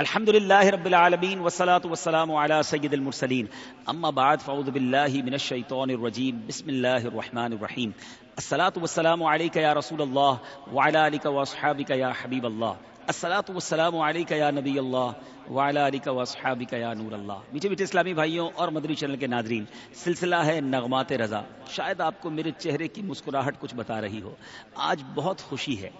الحمد لله رب العالمين والصلاة والسلام على سيد المرسلين أما بعد فأعوذ بالله من الشيطان الرجيم بسم الله الرحمن الرحيم الصلاة والسلام عليك يا رسول الله وعلى آلك وأصحابك يا حبيب الله الصلاة والسلام عليك يا نبي الله وعلى آلك وأصحابك يا نور اللہ میٹھے میٹھے اسلامی بھائیوں اور مدری چینل کے ناظرین، سلسلہ ہے نغمات رضا. شاید آپ کو میرے چہرے کی مسکراہٹ کچھ بتا رہی ہو. آج بہت خوشی ہے۔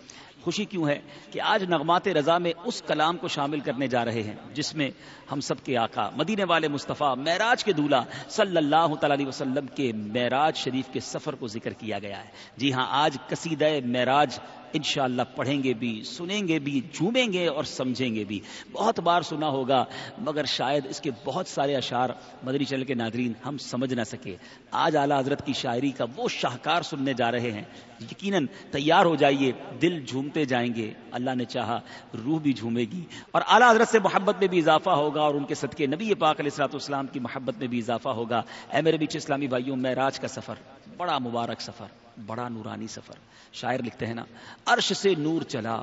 خوشی کیوں ہے کہ آج نغمات رضا میں اس کلام کو شامل کرنے جا رہے ہیں، جس میں ہم سب کے آقا، مدینے والے مصطفیٰ، معراج کے دولہ صلی اللہ تعالی علیہ وسلم کے معراج شریف کے سفر کو ذکر کیا گیا ہے۔ جی ہاں آج قصیدہ معراج انشاءاللہ پڑھیں گے بھی، سنیں گے بھی، جھومیں گے اور سمجھیں گے بھی۔ بہت بار سنا ہوگا، مگر شاید اس کے بہت سارے اشعار مدری چل کے ناظرین ہم سمجھ نہ سکے۔ آج اعلیٰ حضرت کی شاعری کا وہ شاہکار سننے جا رہے ہیں۔ یقیناً تیار ہو جائیے، دل جھوم جھومتے جائیں گے۔ اللہ نے چاہا روح بھی جھومے گی۔ اور اعلیٰ حضرت سے محبت میں بھی اضافہ ہوگا اور ان کے صدقے نبی پاک علیہ السلاط اسلام کی محبت میں بھی اضافہ ہوگا۔ اے میرے بیچ اسلامی بھائیوں میں راج کا سفر، بڑا مبارک سفر، بڑا نورانی سفر۔ شاعر لکھتے ہیں نا، عرش سے نور چلا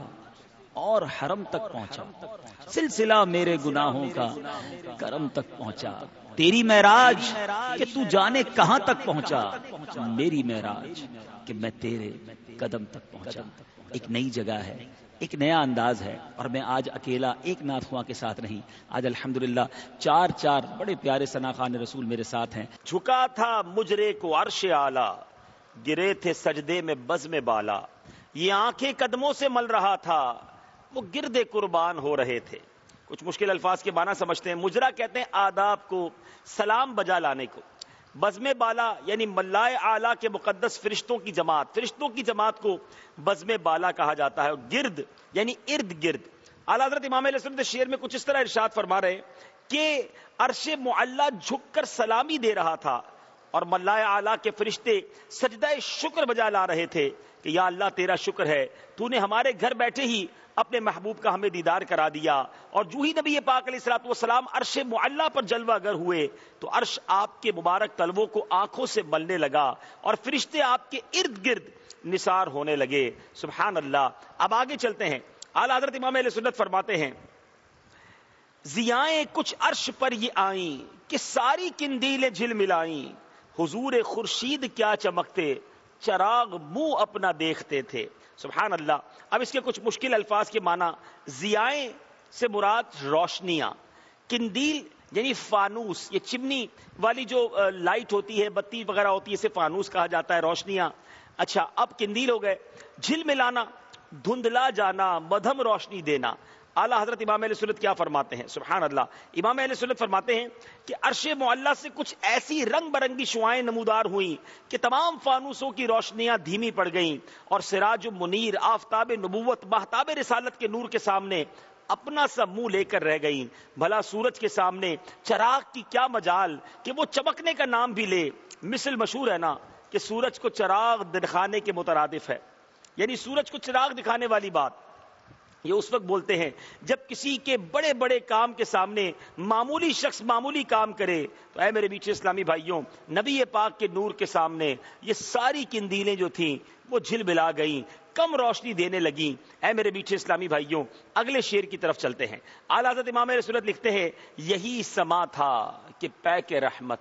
اور حرم تک پہنچا۔ سلسلہ میرے گناہوں کا کرم تک پہنچا۔ تیری معراج کہ تو جانے کہاں تک پہنچا۔ میری معراج کہ میں تیرے قدم تک پہنچا۔ ایک نئی جگہ ہے، ایک نیا انداز ہے اور میں آج اکیلا ایک ناتھ خواہ کے ساتھ نہیں، آج الحمدللہ چار چار بڑے پیارے ثنا خان رسول میرے ساتھ ہیں۔ جھکا تھا مجرے کو عرش آلہ گرے تھے سجدے میں بز میں بالا۔ یہ آنکھیں قدموں سے مل رہا تھا، وہ گرد قربان ہو رہے تھے۔ کچھ مشکل الفاظ کے معنی سمجھتے ہیں۔ مجرا کہتے ہیں آداب کو، سلام بجا لانے کو۔ بزم بالا یعنی ملائے آلہ کے مقدس فرشتوں کی جماعت، فرشتوں کی جماعت کو بزم بالا کہا جاتا ہے گرد یعنی ارد گرد۔ اعلی حضرت امام علیہ شیر میں کچھ اس طرح ارشاد فرما رہے کہ عرش معلہ جھک کر سلامی دے رہا تھا۔ اور ملائے آلہ کے فرشتے سجدہ شکر بجا لا رہے تھے کہ یا اللہ تیرا شکر ہے، تو نے ہمارے گھر بیٹھے ہی اپنے محبوب کا ہمیں دیدار کرا دیا۔ اور جو ہی نبی پاک علیہ السلام والسلام عرش معلہ پر جلوہ گر ہوئے، تو عرش آپ کے مبارک تلووں کو آنکھوں سے ملنے لگا اور فرشتے آپ کے ارد گرد نثار ہونے لگے۔ سبحان اللہ۔ اب آگے چلتے ہیں۔ اعلی حضرت امام علیہ سنت فرماتے ہیں زیائیں کچھ عرش پر یہ آئیں کہ ساری کندیلیں جھل ملائیں۔ حضور خورشید کیا چمکتے، چراغ منہ اپنا دیکھتے تھے۔ سبحان اللہ۔ اب اس کے کچھ مشکل الفاظ کے معنی زیائیں سے مراد روشنیاں۔ کندیل یعنی فانوس، یہ چمنی والی جو لائٹ ہوتی ہے، بتی وغیرہ ہوتی ہے، اسے فانوس کہا جاتا ہے، روشنیاں۔ اچھا اب کندیل ہو گئے۔ جھل ملانا، دھندلا جانا، مدھم روشنی دینا۔ اعلیٰ حضرت امام علیہ سنت کیا فرماتے ہیں؟ سبحان اللہ۔ امام علیہ سنت فرماتے ہیں کہ عرش معلّہ سے کچھ ایسی رنگ برنگی شعائیں نمودار ہوئیں کہ تمام فانوسوں کی روشنیاں دھیمی پڑ گئیں اور سراج منیر آفتاب نبوت محتاب رسالت کے نور کے سامنے اپنا سا منہ لے کر رہ گئیں۔ بھلا سورج کے سامنے چراغ کی کیا مجال کہ وہ چمکنے کا نام بھی لے۔ مثل مشہور ہے نا کہ سورج کو چراغ دکھانے کے مترادف ہے۔ یعنی سورج کو چراغ دکھانے والی بات۔ یہ اس وقت بولتے ہیں، جب کسی کے بڑے بڑے کام کے سامنے معمولی شخص معمولی کام کرے، تو اے میرے بیچے اسلامی بھائیوں، نبی پاک کے نور کے سامنے یہ ساری کندیلیں جو تھیں، وہ جھل بلا گئیں، کم روشنی دینے لگیں۔ اے میرے بیچے اسلامی بھائیوں، اگلے شیر کی طرف چلتے ہیں۔ اعلی حضرت امام رسولت لکھتے ہیں، یہی سما تھا کہ پے کے رحمت،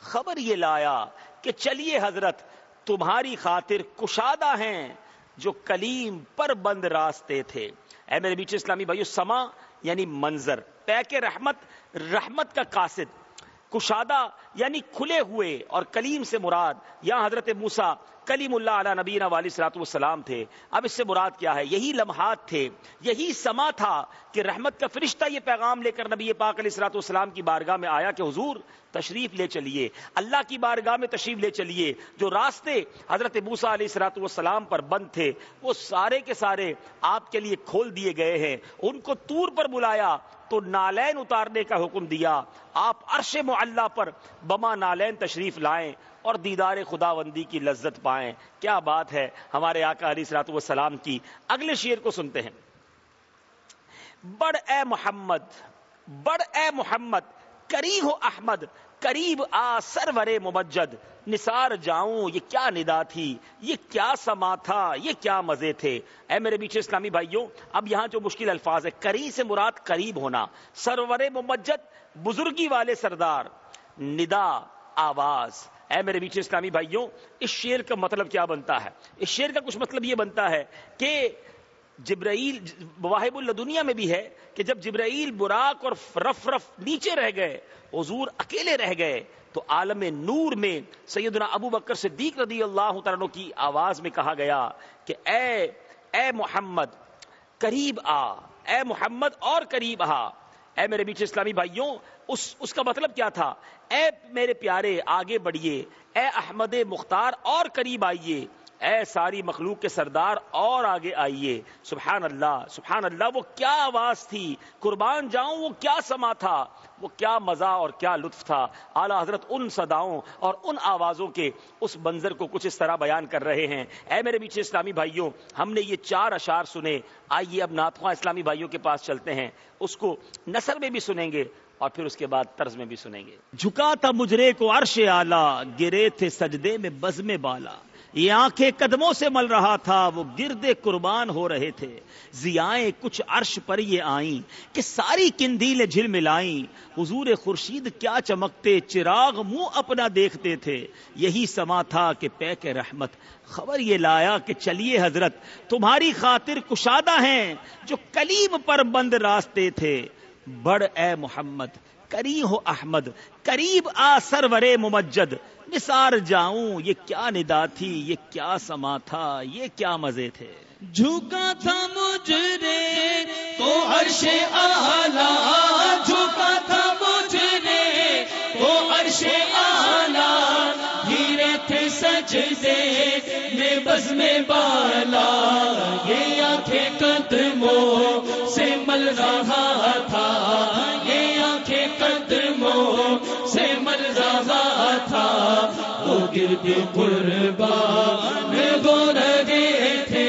خبر یہ لایا کہ چلیے حضرت، تمہاری خاطر کشادہ ہیں جو کلیم پر بند راستے تھے۔ اے میرے بیچ اسلامی بھائیو، سما یعنی منظر۔ پیک رحمت رحمت کا قاصد، کشادہ یعنی کھلے ہوئے اور کلیم سے مراد۔ یا حضرت موسا کلیم اللہ علیہ نبی والی سلاط والسلام تھے۔ اب اس سے مراد کیا ہے؟ یہی لمحات تھے، یہی سما تھا کہ رحمت کا فرشتہ یہ پیغام لے کر نبی پاک علیہ السلاط والسلام کی بارگاہ میں آیا کہ حضور تشریف لے چلیے، اللہ کی بارگاہ میں تشریف لے چلیے۔ جو راستے حضرت موسا علیہ السلاط والسلام پر بند تھے، وہ سارے کے سارے آپ کے لیے کھول دیے گئے ہیں۔ ان کو تور پر بلایا تو نالین اتارنے کا حکم دیا۔ آپ عرش معلہ پر بما نالین تشریف لائیں۔ اور دیدار خداوندی کی لذت پائیں۔ کیا بات ہے ہمارے آقا علی سلاط والسلام کی۔ اگلے شیر کو سنتے ہیں۔ بڑ اے محمد، بڑ اے محمد کری ہو احمد، قریب آ سرور ممجد نثار جاؤں، یہ کیا ندا تھی، یہ کیا سما تھا، یہ کیا مزے تھے۔ اے میرے بیچے اسلامی بھائیوں، اب یہاں جو مشکل الفاظ ہے کری سے مراد قریب ہونا۔ سرور ممجد بزرگی والے سردار۔ ندا، آواز۔ اے میرے بیچے اسلامی بھائیوں، اس شیر کا مطلب کیا بنتا ہے؟ اس شیر کا کچھ مطلب یہ بنتا ہے کہ جبرائیل واحب اللہ دنیا میں بھی ہے کہ جب جبرائیل براق اور رف رف نیچے رہ گئے، حضور اکیلے رہ گئے، تو عالم نور میں سیدنا ابو بکر صدیق رضی اللہ تعالیٰ کی آواز میں کہا گیا کہ اے اے محمد، قریب آ، اے محمد اور قریب آ اے میرے بیچ اسلامی بھائیوں، اس اس کا مطلب کیا تھا؟ اے میرے پیارے، آگے بڑھیے۔ اے احمد مختار اور قریب آئیے۔ اے ساری مخلوق کے سردار اور آگے آئیے۔ سبحان اللہ سبحان اللہ، وہ کیا آواز تھی؟ قربان جاؤں، وہ کیا سما تھا؟ وہ کیا مزہ اور کیا لطف تھا۔ اعلیٰ حضرت ان صداؤں اور ان آوازوں کے اس منظر کو کچھ اس طرح بیان کر رہے ہیں۔ اے میرے پیچھے اسلامی بھائیوں، ہم نے یہ چار اشار سنے۔ آئیے اب ناتخواں اسلامی بھائیوں کے پاس چلتے ہیں۔ اس کو نثر میں بھی سنیں گے اور پھر اس کے بعد طرز میں بھی سنیں گے۔ جھکا تھا مجرے کو عرش آلہ گرے تھے سجدے میں بزم بالا۔ یہ آنکھیں قدموں سے مل رہا تھا، وہ گردے قربان ہو رہے تھے۔ زیائیں کچھ عرش پر یہ آئیں، کہ ساری کندیلیں جھل ملائیں۔ حضور خورشید کیا چمکتے، چراغ منہ اپنا دیکھتے تھے۔ یہی سما تھا کہ پے کے رحمت۔ خبر یہ لایا کہ چلیے حضرت، تمہاری خاطر کشادہ ہیں جو کلیم پر بند راستے تھے۔ بڑ اے محمد کری ہو احمد، قریب آ سرور ممجد۔ نثار جاؤں، یہ کیا ندا تھی، یہ کیا سما تھا، یہ کیا مزے تھے۔ جھکا تھا مجرے تو عرش آلہ جھکا تھا مجرے تو عرش آلہ دھیرے تھے سجدے میں بز میں بالا، یہ آنکھیں قدموں سے مل رہا تھا۔ یہ آنکھیں قدموں سے مل رہا تھا وہ گرد قربان ہو رہے تھے۔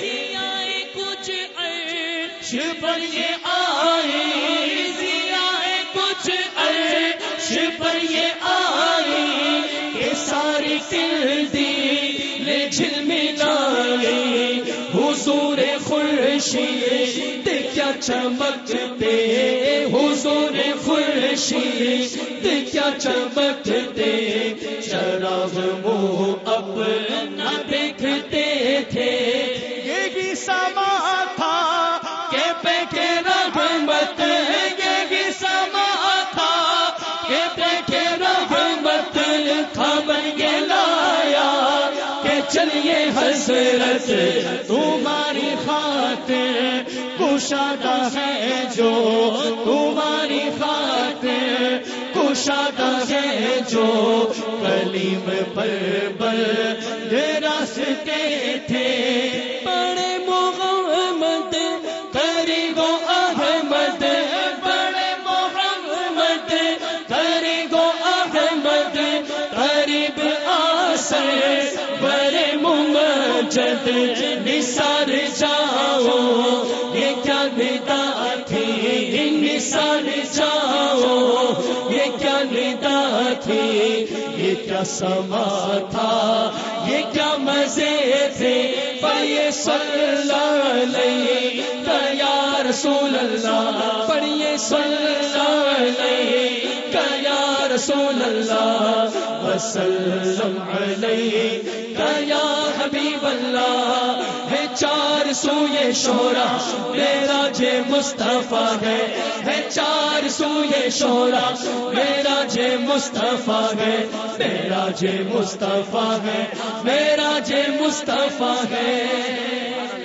سیائے کچھ عرش پر یہ آئے۔ سیائے کچھ عرش پر یہ آئے کہ ساری کردی لے جھل ملائے حضور خورشید کیا چمکتے حضور خورشید کیا چمکتے؟ چراغ منہ اپنا دیکھتے تھے۔ یہی سما تھا کہ پہ کے رحمت یہی سما تھا کہ پہ کے رحمت خبر یہ لایا کہ چلیے حضرت تمہاری خاطر کشادہ ہے جو تمہاری خاطر، کشادہ ہے جو کلیم پر بل راستے تھے۔ بڑے محمد کری گو احمد۔ بڑے محمد کری گو احمد۔ قریب آسر بڑے ممجد، نثار جاؤ سما تھا۔ یہ کیا مزے تھے؟ پڑھیے صلی علیہ یا رسول اللہ۔ پڑھیے صلی علیہ یا رسول اللہ۔ وسلم علیہ یا حبیب سو یہ شورا میرا جے مصطفیٰ ہے ہے چار سو یہ شورا میرا جے مصطفیٰ ہے میرا جے مصطفیٰ ہے میرا جے مصطفیٰ ہے